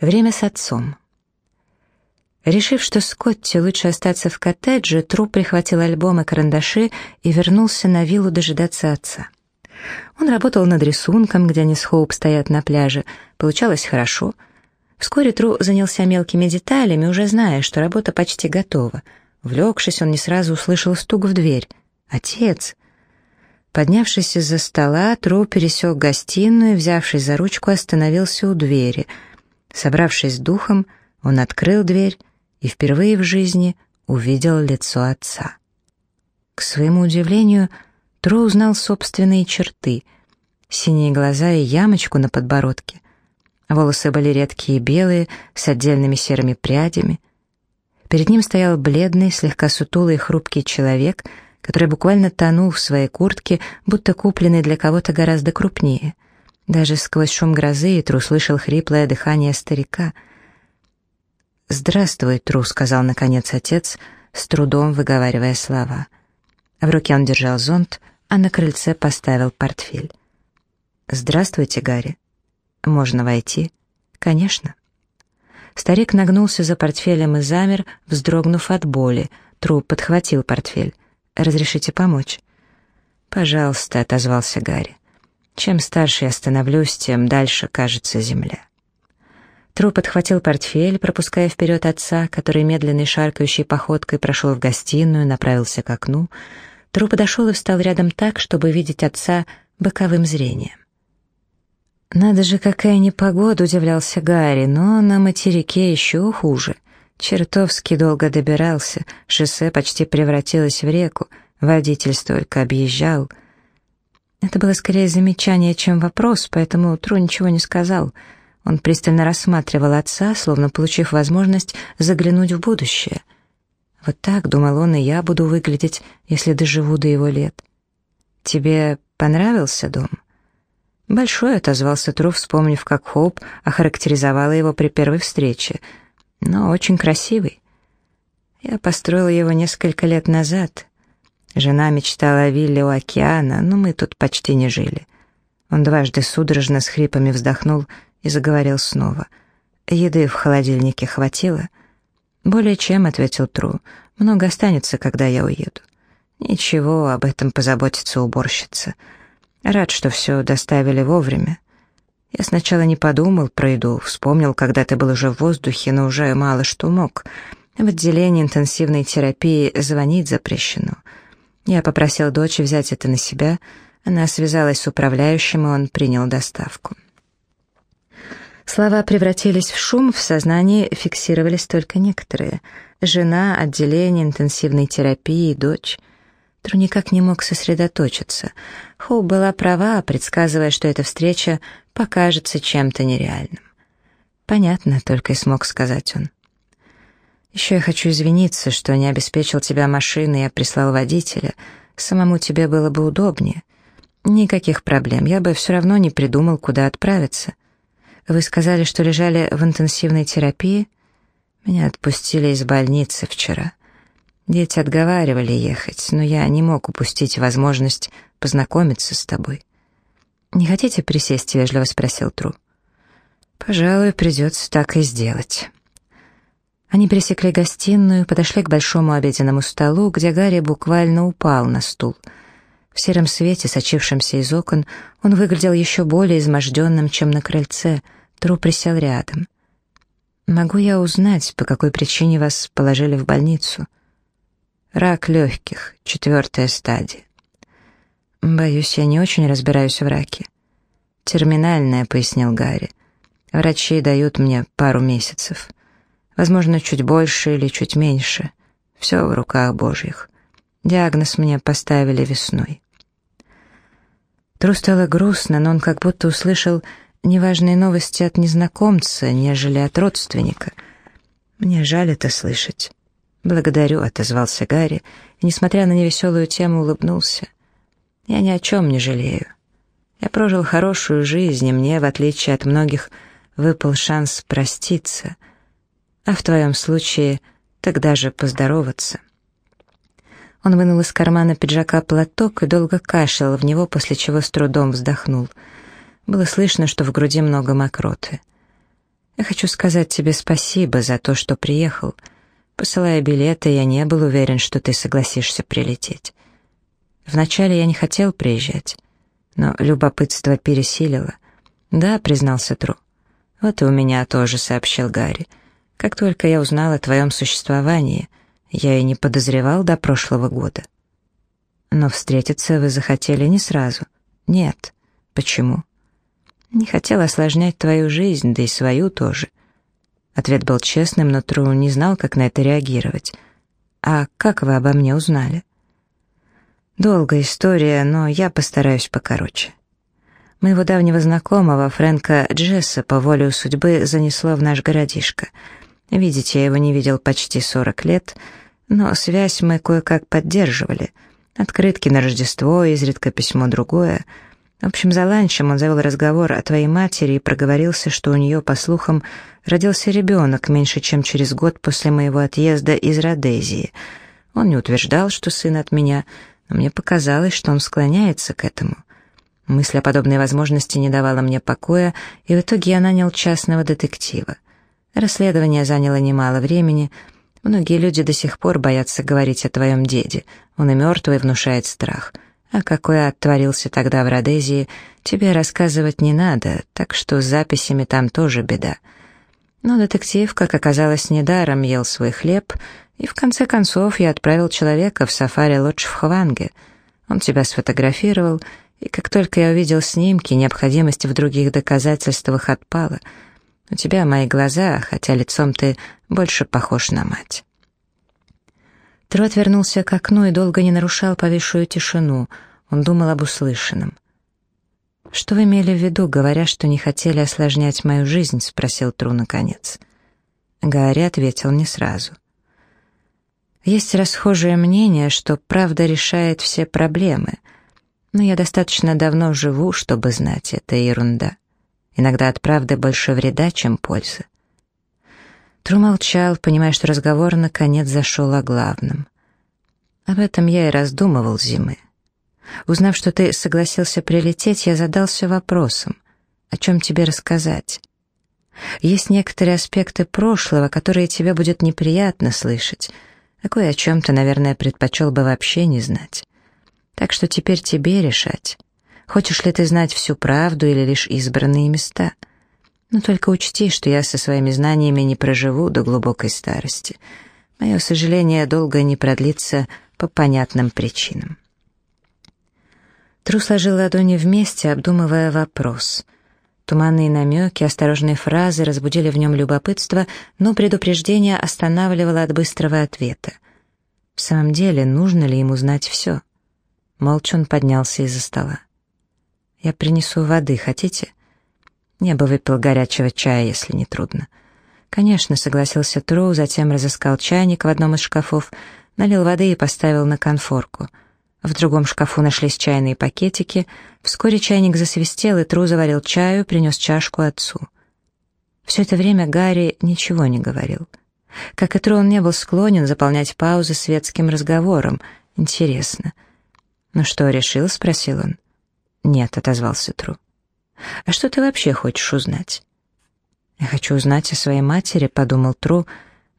Время с отцом. Решив, что Скотти лучше остаться в коттедже, Тру прихватил альбом и карандаши и вернулся на виллу дожидаться отца. Он работал над рисунком, где они с Хоуп стоят на пляже. Получалось хорошо. Вскоре Тру занялся мелкими деталями, уже зная, что работа почти готова. Влекшись, он не сразу услышал стук в дверь. «Отец!» Поднявшись из-за стола, Тру пересек гостиную и, взявшись за ручку, остановился у двери. Собравшись с духом, он открыл дверь и впервые в жизни увидел лицо отца. К своему удивлению, Тру узнал собственные черты — синие глаза и ямочку на подбородке. Волосы были редкие и белые, с отдельными серыми прядями. Перед ним стоял бледный, слегка сутулый и хрупкий человек — который буквально тонул в своей куртке, будто купленный для кого-то гораздо крупнее. Даже сквозь шум грозы Тру слышал хриплое дыхание старика. «Здравствуй, Тру», — сказал наконец отец, с трудом выговаривая слова. В руке он держал зонт, а на крыльце поставил портфель. «Здравствуйте, Гарри. Можно войти?» «Конечно». Старик нагнулся за портфелем и замер, вздрогнув от боли. Тру подхватил портфель. Разрешите помочь?» «Пожалуйста», — отозвался Гарри. «Чем старше я становлюсь, тем дальше кажется земля». Тру подхватил портфель, пропуская вперед отца, который медленной шаркающей походкой прошел в гостиную, направился к окну. Тру подошел и встал рядом так, чтобы видеть отца боковым зрением. «Надо же, какая непогода!» — удивлялся Гарри, но на материке еще хуже. Чертовски долго добирался, шоссе почти превратилось в реку, водитель столько объезжал. Это было скорее замечание, чем вопрос, поэтому Тру ничего не сказал. Он пристально рассматривал отца, словно получив возможность заглянуть в будущее. Вот так, думал он, и я буду выглядеть, если доживу до его лет. «Тебе понравился дом?» «Большой», — отозвался Тру, вспомнив, как Хоуп охарактеризовала его при первой встрече — но очень красивый. Я построила его несколько лет назад. Жена мечтала о вилле у океана, но мы тут почти не жили. Он дважды судорожно с хрипами вздохнул и заговорил снова. Еды в холодильнике хватило? «Более чем», — ответил Тру. «Много останется, когда я уеду». «Ничего, об этом позаботится уборщица. Рад, что все доставили вовремя. Я сначала не подумал про еду, вспомнил, когда ты был уже в воздухе, но уже мало что мог. В отделении интенсивной терапии звонить запрещено. Я попросил дочь взять это на себя, она связалась с управляющим, и он принял доставку. Слова превратились в шум, в сознании фиксировались только некоторые. Жена, отделение интенсивной терапии, дочь — Тру никак не мог сосредоточиться. Хоу была права, предсказывая, что эта встреча покажется чем-то нереальным. «Понятно», — только и смог сказать он. «Еще я хочу извиниться, что не обеспечил тебя машиной, я прислал водителя. Самому тебе было бы удобнее. Никаких проблем, я бы все равно не придумал, куда отправиться. Вы сказали, что лежали в интенсивной терапии? Меня отпустили из больницы вчера». Дети отговаривали ехать, но я не мог упустить возможность познакомиться с тобой. «Не хотите присесть?» — вежливо спросил Тру. «Пожалуй, придется так и сделать». Они пересекли гостиную, подошли к большому обеденному столу, где Гарри буквально упал на стул. В сером свете, сочившемся из окон, он выглядел еще более изможденным, чем на крыльце. Тру присел рядом. «Могу я узнать, по какой причине вас положили в больницу?» Рак легких, четвертая стадия. Боюсь, я не очень разбираюсь в раке. Терминальная, пояснил Гарри. Врачи дают мне пару месяцев. Возможно, чуть больше или чуть меньше. Все в руках Божьих. Диагноз мне поставили весной. Тру стало грустно, но он как будто услышал неважные новости от незнакомца, нежели от родственника. Мне жаль это слышать. «Благодарю», — отозвался Гарри, и, несмотря на невеселую тему, улыбнулся. «Я ни о чем не жалею. Я прожил хорошую жизнь, и мне, в отличие от многих, выпал шанс проститься, а в твоем случае тогда же поздороваться». Он вынул из кармана пиджака платок и долго кашлял в него, после чего с трудом вздохнул. Было слышно, что в груди много мокроты. Я хочу сказать тебе спасибо за то, что приехал. Посылая билеты, я не был уверен, что ты согласишься прилететь. Вначале я не хотел приезжать, но любопытство пересилило. «Да», — признался Тру. «Вот и у меня тоже», — сообщил Гарри. «Как только я узнал о твоем существовании, я и не подозревал до прошлого года». «Но встретиться вы захотели не сразу». «Нет». «Почему?» «Не хотел осложнять твою жизнь, да и свою тоже». Ответ был честным, но Тру не знал, как на это реагировать. «А как вы обо мне узнали?» «Долгая история, но я постараюсь покороче». Моего давнего знакомого, Фрэнка Джесса, по воле судьбы занесло в наш городишко. Видите, я его не видел почти 40 лет, но связь мы кое-как поддерживали. Открытки на Рождество, изредка письмо другое. В общем, за ланчем он завел разговор о твоей матери и проговорился, что у нее, по слухам, родился ребенок меньше, чем через год после моего отъезда из Родезии. Он не утверждал, что сын от меня, но мне показалось, что он склоняется к этому. Мысль о подобной возможности не давала мне покоя, и в итоге я нанял частного детектива. Расследование заняло немало времени. Многие люди до сих пор боятся говорить о твоем деде. Он и мертвый внушает страх. А какой ад творился тогда в Родезии, тебе рассказывать не надо, так что с записями там тоже беда. Но детектив, как оказалось, недаром ел свой хлеб, и в конце концов я отправил человека в сафари-лодж в Хванге. Он тебя сфотографировал — и как только я увидел снимки, необходимость в других доказательствах отпала. У тебя мои глаза, хотя лицом ты больше похож на мать. Трот вернулся к окну и долго не нарушал повисшую тишину. Он думал об услышанном. «Что вы имели в виду, говоря, что не хотели осложнять мою жизнь?» — спросил Тру наконец. Гарри ответил не сразу. «Есть расхожее мнение, что правда решает все проблемы — но я достаточно давно живу, чтобы знать, это ерунда. Иногда от правды больше вреда, чем пользы. Тру молчал, понимая, что разговор наконец зашел о главном. Об этом я и раздумывал зимы. Узнав, что ты согласился прилететь, я задался вопросом, о чем тебе рассказать. Есть некоторые аспекты прошлого, которые тебе будет неприятно слышать, а кое о чем ты, наверное, предпочел бы вообще не знать. Так что теперь тебе решать, хочешь ли ты знать всю правду или лишь избранные места. Но только учти, что я со своими знаниями не проживу до глубокой старости. Мое сожаление долго не продлится по понятным причинам. Тру сложил ладони вместе, обдумывая вопрос. Туманные намеки, осторожные фразы разбудили в нем любопытство, но предупреждение останавливало от быстрого ответа. В самом деле, нужно ли ему знать все? — Молча он поднялся из-за стола. «Я принесу воды, хотите?» «Я бы выпил горячего чая, если не трудно». «Конечно», — согласился Троу, затем разыскал чайник в одном из шкафов, налил воды и поставил на конфорку. В другом шкафу нашлись чайные пакетики. Вскоре чайник засвистел, и Тру заварил чаю, принес чашку отцу. Все это время Гарри ничего не говорил. Как и Тру, он не был склонен заполнять паузы светским разговором. Интересно, «Ну что, решил?» — спросил он. «Нет», — отозвался Тру. «А что ты вообще хочешь узнать?» «Я хочу узнать о своей матери», — подумал Тру,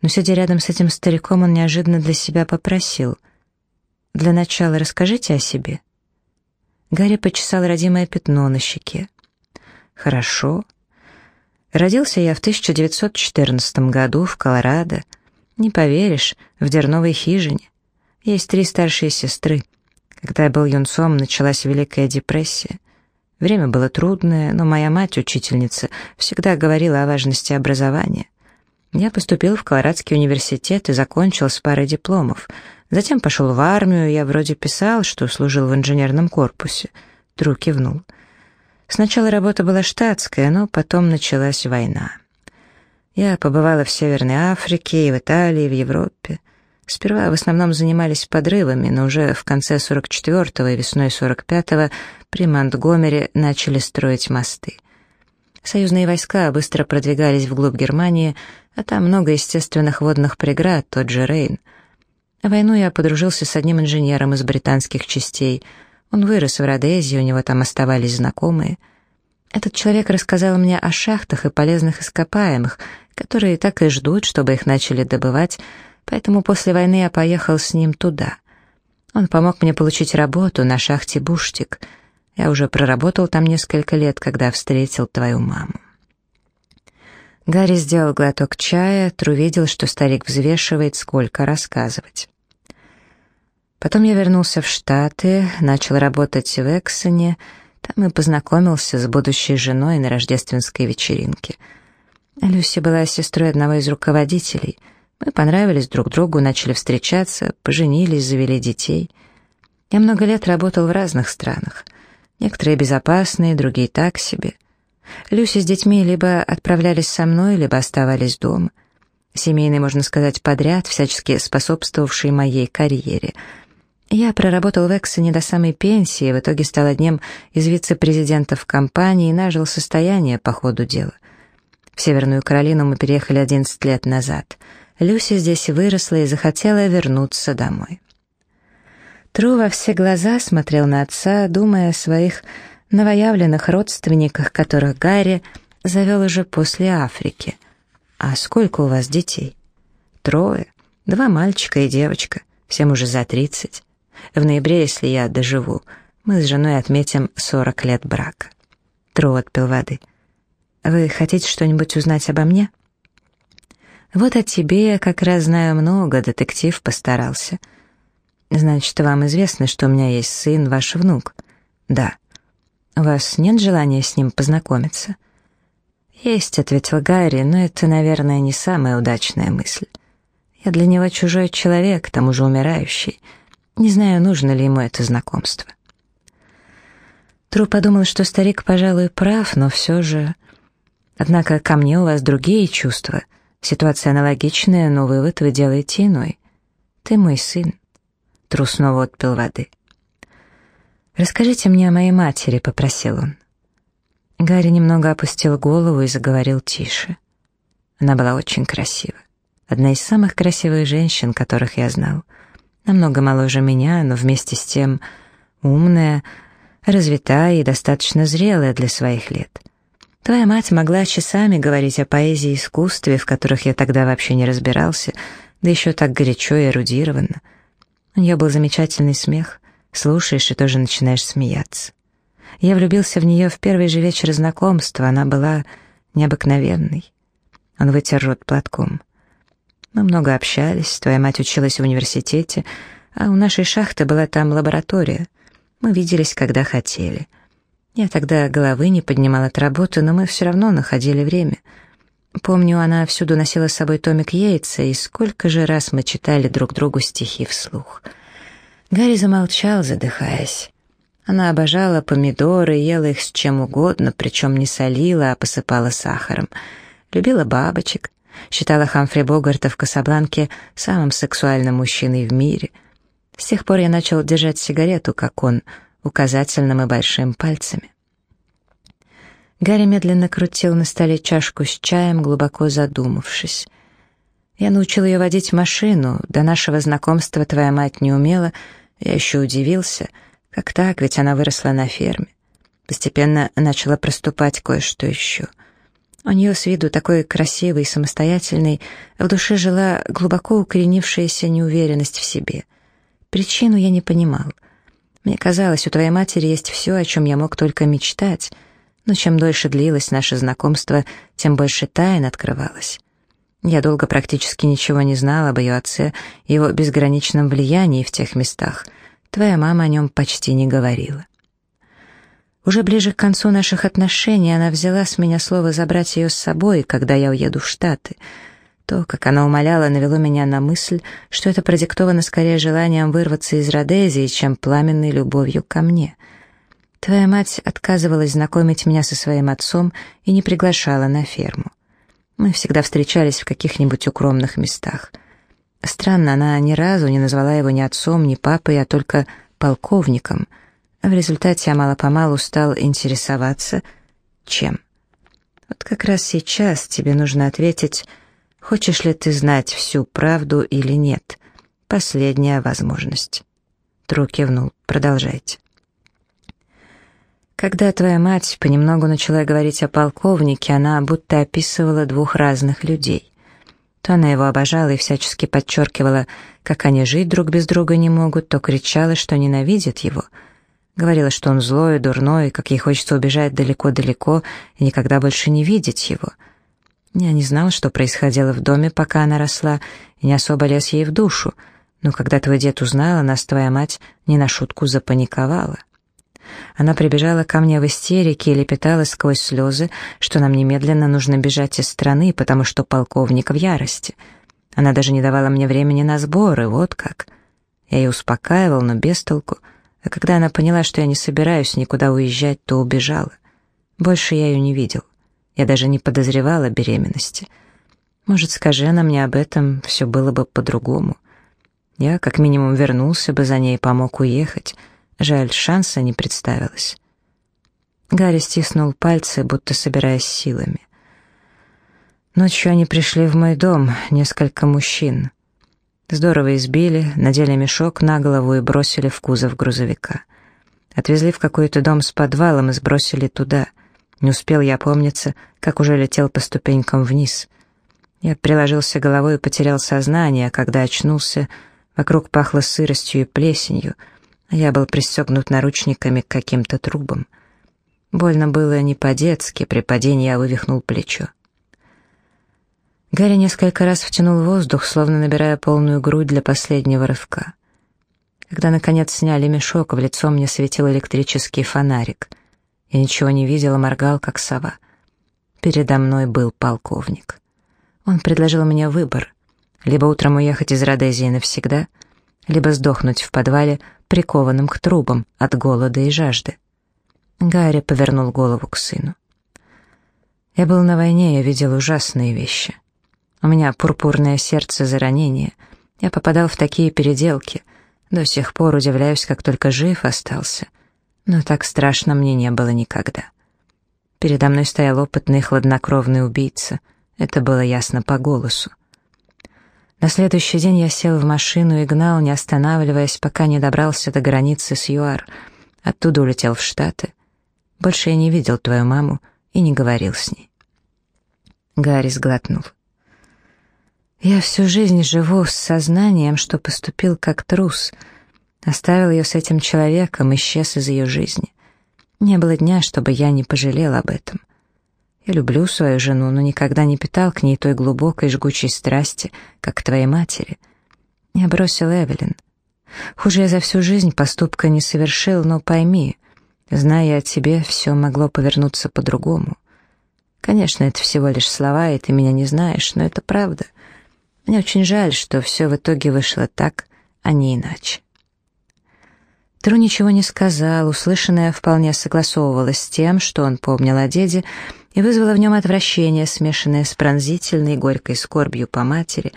но, сидя рядом с этим стариком, он неожиданно для себя попросил. «Для начала расскажите о себе». Гарри почесал родимое пятно на щеке. «Хорошо. Родился я в 1914 году в Колорадо. Не поверишь, в дерновой хижине. Есть три старшие сестры. Когда я был юнцом, началась Великая депрессия. Время было трудное, но моя мать, учительница, всегда говорила о важности образования. Я поступил в Колорадский университет и закончил с парой дипломов. Затем пошел в армию, я вроде писал, что служил в инженерном корпусе. Тру кивнул. Сначала работа была штатская, но потом началась война. Я побывала в Северной Африке и в Италии, и в Европе. Сперва в основном занимались подрывами, но уже в конце 44-го и весной 45-го при Монтгомере начали строить мосты. Союзные войска быстро продвигались вглубь Германии, а там много естественных водных преград, тот же Рейн. В войну я подружился с одним инженером из британских частей. Он вырос в Родезе, у него там оставались знакомые. Этот человек рассказал мне о шахтах и полезных ископаемых, которые так и ждут, чтобы их начали добывать, поэтому после войны я поехал с ним туда. Он помог мне получить работу на шахте «Буштик». Я уже проработал там несколько лет, когда встретил твою маму. Гарри сделал глоток чая, Тру видел, что старик взвешивает, сколько рассказывать. Потом я вернулся в Штаты, начал работать в Эксоне, там и познакомился с будущей женой на рождественской вечеринке. Люси была сестрой одного из руководителей. Мы понравились друг другу, начали встречаться, поженились, завели детей. Я много лет работал в разных странах. Некоторые безопасные, другие так себе. Люси с детьми либо отправлялись со мной, либо оставались дома. Семейный, можно сказать, подряд, всячески способствовавший моей карьере — я проработал в Эксоне до самой пенсии, в итоге стал одним из вице-президентов компании и нажил состояние по ходу дела. В Северную Каролину мы переехали 11 лет назад. Люси здесь выросла и захотела вернуться домой. Тру во все глаза смотрел на отца, думая о своих новоявленных родственниках, которых Гарри завел уже после Африки. «А сколько у вас детей?» «Трое. Два мальчика и девочка. Всем уже за тридцать. В ноябре, если я доживу, мы с женой отметим 40 лет брака. Тру отпил воды. Вы хотите что-нибудь узнать обо мне? Вот о тебе я как раз знаю много, детектив постарался. Значит, вам известно, что у меня есть сын, ваш внук? Да. У вас нет желания с ним познакомиться? Есть, ответил Гарри, но это, наверное, не самая удачная мысль. Я для него чужой человек, к тому же умирающий. Не знаю, нужно ли ему это знакомство. Тру подумал, что старик, пожалуй, прав, но все же... Однако ко мне у вас другие чувства. Ситуация аналогичная, но вывод вы делаете иной. Ты мой сын. Тру снова отпил воды. «Расскажите мне о моей матери», — попросил он. Гарри немного опустил голову и заговорил тише. Она была очень красива. Одна из самых красивых женщин, которых я знал — намного моложе меня, но вместе с тем умная, развитая и достаточно зрелая для своих лет. Твоя мать могла часами говорить о поэзии и искусстве, в которых я тогда вообще не разбирался, да еще так горячо и эрудированно. У нее был замечательный смех, слушаешь и тоже начинаешь смеяться. Я влюбился в нее в первый же вечер знакомства, она была необыкновенной. Он вытер рот платком. Мы много общались, твоя мать училась в университете, а у нашей шахты была там лаборатория. Мы виделись, когда хотели. Я тогда головы не поднимала от работы, но мы все равно находили время. Помню, она всюду носила с собой томик Йейтса, и сколько же раз мы читали друг другу стихи вслух. Гарри замолчал, задыхаясь. Она обожала помидоры, ела их с чем угодно, причем не солила, а посыпала сахаром. Любила бабочек, Считала Хамфри Богарта в Касабланке самым сексуальным мужчиной в мире. С тех пор я начал держать сигарету, как он, указательным и большим пальцами. Гарри медленно крутил на столе чашку с чаем, глубоко задумавшись. Я научил ее водить машину, до нашего знакомства твоя мать не умела, я еще удивился, как так, ведь она выросла на ферме. Постепенно начала проступать кое-что еще — у нее с виду такой красивый и самостоятельный, в душе жила глубоко укоренившаяся неуверенность в себе. Причину я не понимал. Мне казалось, у твоей матери есть все, о чем я мог только мечтать, но чем дольше длилось наше знакомство, тем больше тайн открывалось. Я долго практически ничего не знал об ее отце его безграничном влиянии в тех местах. Твоя мама о нем почти не говорила. Уже ближе к концу наших отношений она взяла с меня слово забрать ее с собой, когда я уеду в Штаты. То, как она умоляла, навело меня на мысль, что это продиктовано скорее желанием вырваться из Родезии, чем пламенной любовью ко мне. Твоя мать отказывалась знакомить меня со своим отцом и не приглашала на ферму. Мы всегда встречались в каких-нибудь укромных местах. Странно, она ни разу не назвала его ни отцом, ни папой, а только полковником — в результате я мало-помалу стал интересоваться, чем. Вот как раз сейчас тебе нужно ответить, хочешь ли ты знать всю правду или нет. Последняя возможность. Тру кивнул. Продолжайте. Когда твоя мать понемногу начала говорить о полковнике, она будто описывала двух разных людей. То она его обожала и всячески подчеркивала, как они жить друг без друга не могут, то кричала, что ненавидит его. Говорила, что он злой и дурной, как ей хочется убежать далеко-далеко и никогда больше не видеть его. Я не знала, что происходило в доме, пока она росла, и не особо лез ей в душу, но когда твой дед узнал, нас твоя мать не на шутку запаниковала. Она прибежала ко мне в истерике и лепетала сквозь слезы, что нам немедленно нужно бежать из страны, потому что полковник в ярости. Она даже не давала мне времени на сборы, вот как. Я ее успокаивал, но без толку. А когда она поняла, что я не собираюсь никуда уезжать, то убежала. Больше я ее не видел. Я даже не подозревала беременности. Может, скажи она мне об этом, все было бы по-другому. Я, как минимум, вернулся бы за ней и помог уехать. Жаль, шанса не представилось. Гарри стиснул пальцы, будто собираясь силами. Ночью они пришли в мой дом, несколько мужчин. Здорово избили, надели мешок на голову и бросили в кузов грузовика. Отвезли в какой-то дом с подвалом и сбросили туда. Не успел я помниться, как уже летел по ступенькам вниз. Я приложился головой и потерял сознание, а когда очнулся, вокруг пахло сыростью и плесенью — я был пристегнут наручниками к каким-то трубам. Больно было не по-детски, при падении я вывихнул плечо. Гарри несколько раз втянул воздух, словно набирая полную грудь для последнего рывка. Когда, наконец, сняли мешок, в лицо мне светил электрический фонарик. Я ничего не видела, моргал, как сова. Передо мной был полковник. Он предложил мне выбор — либо утром уехать из Родезии навсегда, либо сдохнуть в подвале прикованным к трубам от голода и жажды. Гарри повернул голову к сыну. «Я был на войне, я видел ужасные вещи. У меня пурпурное сердце за ранение. Я попадал в такие переделки. До сих пор удивляюсь, как только жив остался. Но так страшно мне не было никогда. Передо мной стоял опытный хладнокровный убийца. Это было ясно по голосу. На следующий день я сел в машину и гнал, не останавливаясь, пока не добрался до границы с ЮАР. Оттуда улетел в Штаты. Больше я не видел твою маму и не говорил с ней. Гарри сглотнул. Я всю жизнь живу с сознанием, что поступил как трус. Оставил ее с этим человеком, исчез из ее жизни. Не было дня, чтобы я не пожалел об этом. — я люблю свою жену, но никогда не питал к ней той глубокой жгучей страсти, как к твоей матери. Я бросил Эвелин. Хуже я за всю жизнь поступка не совершил, но пойми, зная о тебе, все могло повернуться по-другому. Конечно, это всего лишь слова, и ты меня не знаешь, но это правда. Мне очень жаль, что все в итоге вышло так, а не иначе. Тру ничего не сказал, услышанное вполне согласовывалось с тем, что он помнил о деде, и вызвало в нем отвращение, смешанное с пронзительной горькой скорбью по матери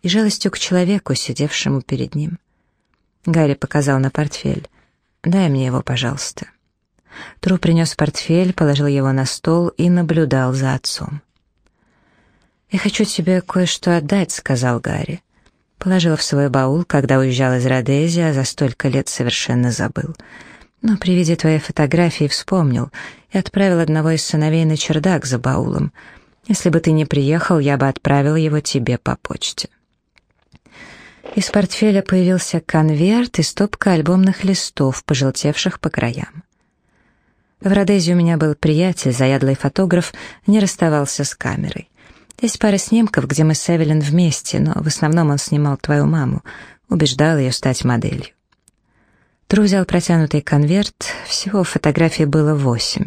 и жалостью к человеку, сидевшему перед ним. Гарри показал на портфель. «Дай мне его, пожалуйста». Тру принес портфель, положил его на стол и наблюдал за отцом. «Я хочу тебе кое-что отдать», — сказал Гарри. Положил в свой баул, когда уезжал из Родези, а за столько лет совершенно забыл — но при виде твоей фотографии вспомнил и отправил одного из сыновей на чердак за баулом. Если бы ты не приехал, я бы отправил его тебе по почте. Из портфеля появился конверт и стопка альбомных листов, пожелтевших по краям. В Родезе у меня был приятель, заядлый фотограф, не расставался с камерой. Есть пара снимков, где мы с Эвелин вместе, но в основном он снимал твою маму, убеждал ее стать моделью. Тру взял протянутый конверт, всего фотографий было восемь.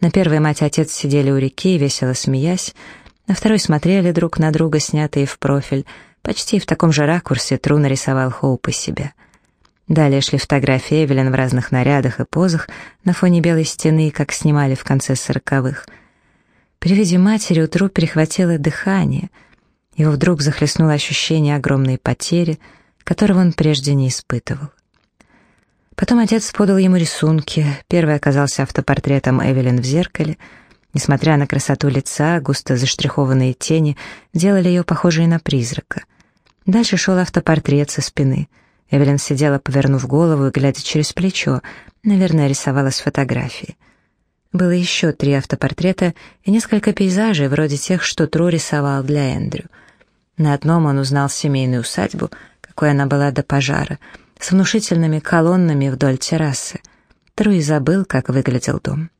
На первой мать и отец сидели у реки, весело смеясь, на второй смотрели друг на друга, снятые в профиль. Почти в таком же ракурсе Тру нарисовал Хоуп из себя. Далее шли фотографии Эвелин в разных нарядах и позах на фоне белой стены, как снимали в конце сороковых. При виде матери у Тру перехватило дыхание. Его вдруг захлестнуло ощущение огромной потери, которого он прежде не испытывал. Потом отец подал ему рисунки. Первый оказался автопортретом Эвелин в зеркале. Несмотря на красоту лица, густо заштрихованные тени делали ее похожей на призрака. Дальше шел автопортрет со спины. Эвелин сидела, повернув голову и глядя через плечо. Наверное, рисовала с фотографии. Было еще три автопортрета и несколько пейзажей, вроде тех, что Тру рисовал для Эндрю. На одном он узнал семейную усадьбу, какой она была до пожара, с внушительными колоннами вдоль террасы. Тру и забыл, как выглядел дом.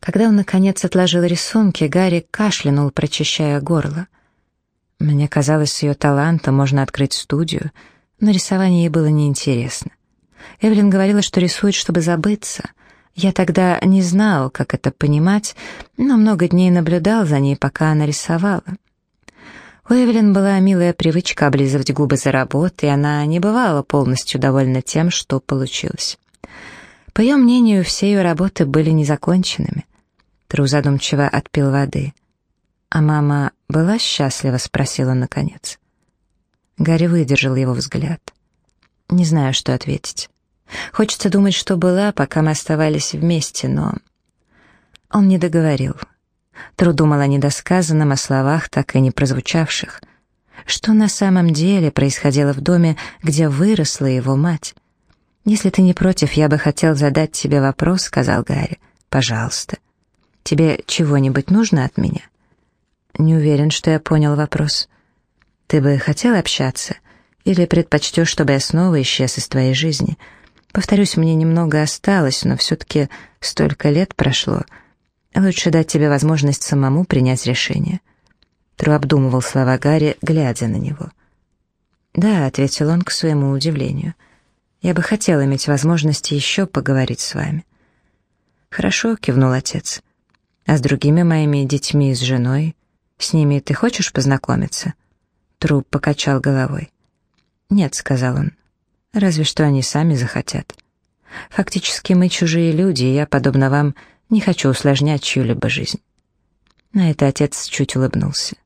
Когда он, наконец, отложил рисунки, Гарри кашлянул, прочищая горло. Мне казалось, с ее талантом можно открыть студию, но рисование ей было неинтересно. Эвелин говорила, что рисует, чтобы забыться. Я тогда не знал, как это понимать, но много дней наблюдал за ней, пока она рисовала. У Эвелин была милая привычка облизывать губы за работой, и она не бывала полностью довольна тем, что получилось. По ее мнению, все ее работы были незаконченными. Тру задумчиво отпил воды. «А мама была счастлива?» — спросил он наконец. Гарри выдержал его взгляд. «Не знаю, что ответить. Хочется думать, что была, пока мы оставались вместе, но...» Он не договорил. Тру думал о недосказанном, о словах, так и не прозвучавших. Что на самом деле происходило в доме, где выросла его мать? «Если ты не против, я бы хотел задать тебе вопрос», — сказал Гарри. «Пожалуйста». Тебе чего-нибудь нужно от меня?» «Не уверен, что я понял вопрос. Ты бы хотел общаться? Или предпочтешь, чтобы я снова исчез из твоей жизни? Повторюсь, мне немного осталось, но все-таки столько лет прошло. Лучше дать тебе возможность самому принять решение». Тру обдумывал слова Гарри, глядя на него. «Да», — ответил он к своему удивлению. «Я бы хотел иметь возможность еще поговорить с вами». «Хорошо», — кивнул отец. А с другими моими детьми и с женой? С ними ты хочешь познакомиться?» Труп покачал головой. «Нет», — сказал он. «Разве что они сами захотят. Фактически мы чужие люди, и я, подобно вам, не хочу усложнять чью-либо жизнь». На это отец чуть улыбнулся.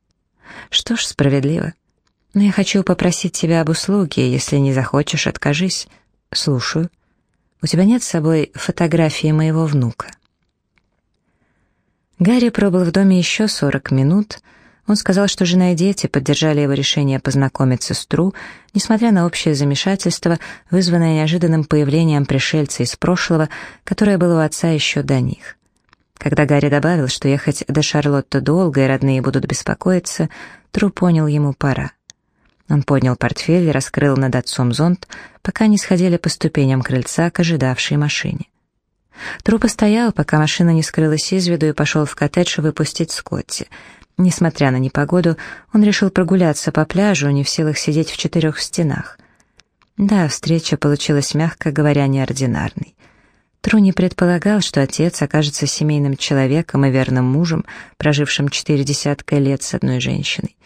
«Что ж, справедливо. Но я хочу попросить тебя об услуге, если не захочешь, откажись. Слушаю. У тебя нет с собой фотографии моего внука?» Гарри пробыл в доме еще 40 минут. Он сказал, что жена и дети поддержали его решение познакомиться с Тру, несмотря на общее замешательство, вызванное неожиданным появлением пришельца из прошлого, которое было у отца еще до них. Когда Гарри добавил, что ехать до Шарлотта долго и родные будут беспокоиться, Тру понял, ему пора. Он поднял портфель и раскрыл над отцом зонт, пока не сходили по ступеням крыльца к ожидавшей машине. Труп стоял, пока машина не скрылась из виду и пошел в коттедж выпустить Скотти. Несмотря на непогоду, он решил прогуляться по пляжу, не в силах сидеть в четырех стенах. Да, встреча получилась, мягко говоря, неординарной. Тру не предполагал, что отец окажется семейным человеком и верным мужем, прожившим четыре десятка лет с одной женщиной.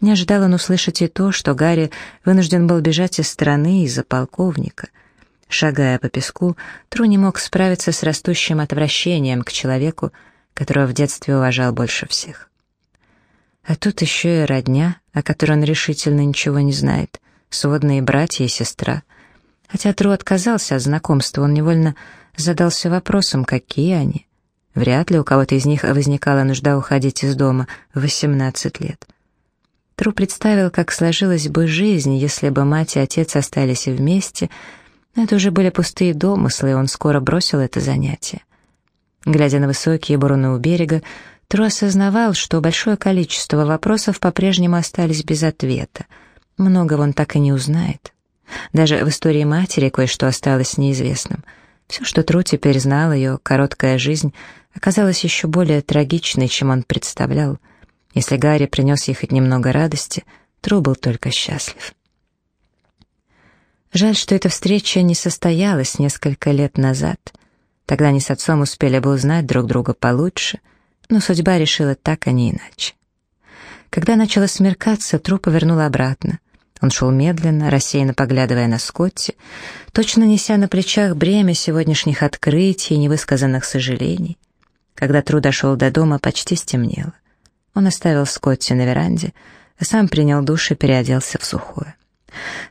Не ожидал он услышать и то, что Гарри вынужден был бежать из страны из-за полковника — Шагая по песку, Тру не мог справиться с растущим отвращением к человеку, которого в детстве уважал больше всех. А тут еще и родня, о которой он решительно ничего не знает, сводные братья и сестра. Хотя Тру отказался от знакомства, он невольно задался вопросом, какие они. Вряд ли у кого-то из них возникала нужда уходить из дома в 18 лет. Тру представил, как сложилась бы жизнь, если бы мать и отец остались вместе — это уже были пустые домыслы, и он скоро бросил это занятие. Глядя на высокие буруны у берега, Тру осознавал, что большое количество вопросов по-прежнему остались без ответа. Многого он так и не узнает. Даже в истории матери кое-что осталось неизвестным. Все, что Тру теперь знал, ее короткая жизнь, оказалась еще более трагичной, чем он представлял. Если Гарри принес ей хоть немного радости, Тру был только счастлив. Жаль, что эта встреча не состоялась несколько лет назад. Тогда они с отцом успели бы узнать друг друга получше, но судьба решила так, а не иначе. Когда начало смеркаться, труп повернул обратно. Он шел медленно, рассеянно поглядывая на Скотти, точно неся на плечах бремя сегодняшних открытий и невысказанных сожалений. Когда Тру дошел до дома, почти стемнело. Он оставил Скотти на веранде, а сам принял душ и переоделся в сухое.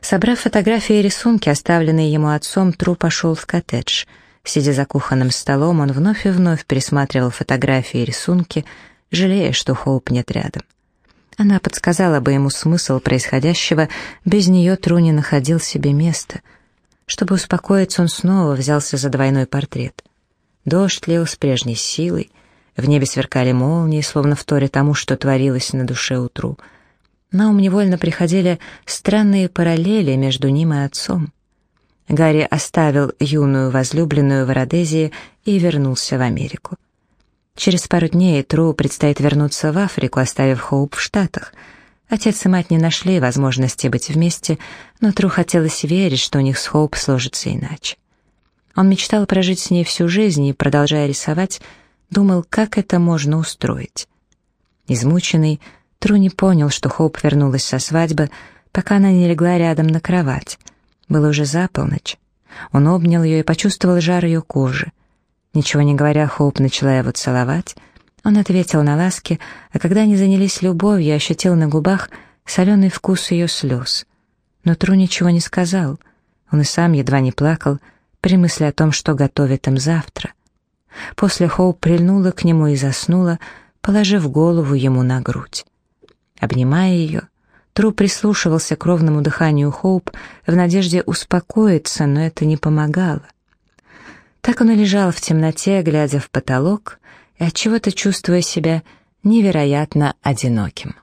Собрав фотографии и рисунки, оставленные ему отцом, Тру пошел в коттедж. Сидя за кухонным столом, он вновь и вновь пересматривал фотографии и рисунки, жалея, что Хоуп нет рядом. Она подсказала бы ему смысл происходящего, без нее Тру не находил себе места. Чтобы успокоиться, он снова взялся за двойной портрет. Дождь лил с прежней силой, в небе сверкали молнии, словно в торе тому, что творилось на душе утру. На ум невольно приходили странные параллели между ним и отцом. Гарри оставил юную возлюбленную в Родезии и вернулся в Америку. Через пару дней Тру предстоит вернуться в Африку, оставив Хоуп в Штатах. Отец и мать не нашли возможности быть вместе, но Тру хотелось верить, что у них с Хоуп сложится иначе. Он мечтал прожить с ней всю жизнь и, продолжая рисовать, думал, как это можно устроить. Измученный, Тру не понял, что Хоуп вернулась со свадьбы, пока она не легла рядом на кровать. Было уже за полночь. Он обнял ее и почувствовал жар ее кожи. Ничего не говоря, Хоуп начала его целовать. Он ответил на ласки, а когда они занялись любовью, ощутил на губах соленый вкус ее слез. Но Тру ничего не сказал. Он и сам едва не плакал при мысли о том, что готовит им завтра. После Хоуп прильнула к нему и заснула, положив голову ему на грудь. Обнимая ее, Тру прислушивался к ровному дыханию Хоуп в надежде успокоиться, но это не помогало. Так он и лежал в темноте, глядя в потолок и отчего-то чувствуя себя невероятно одиноким.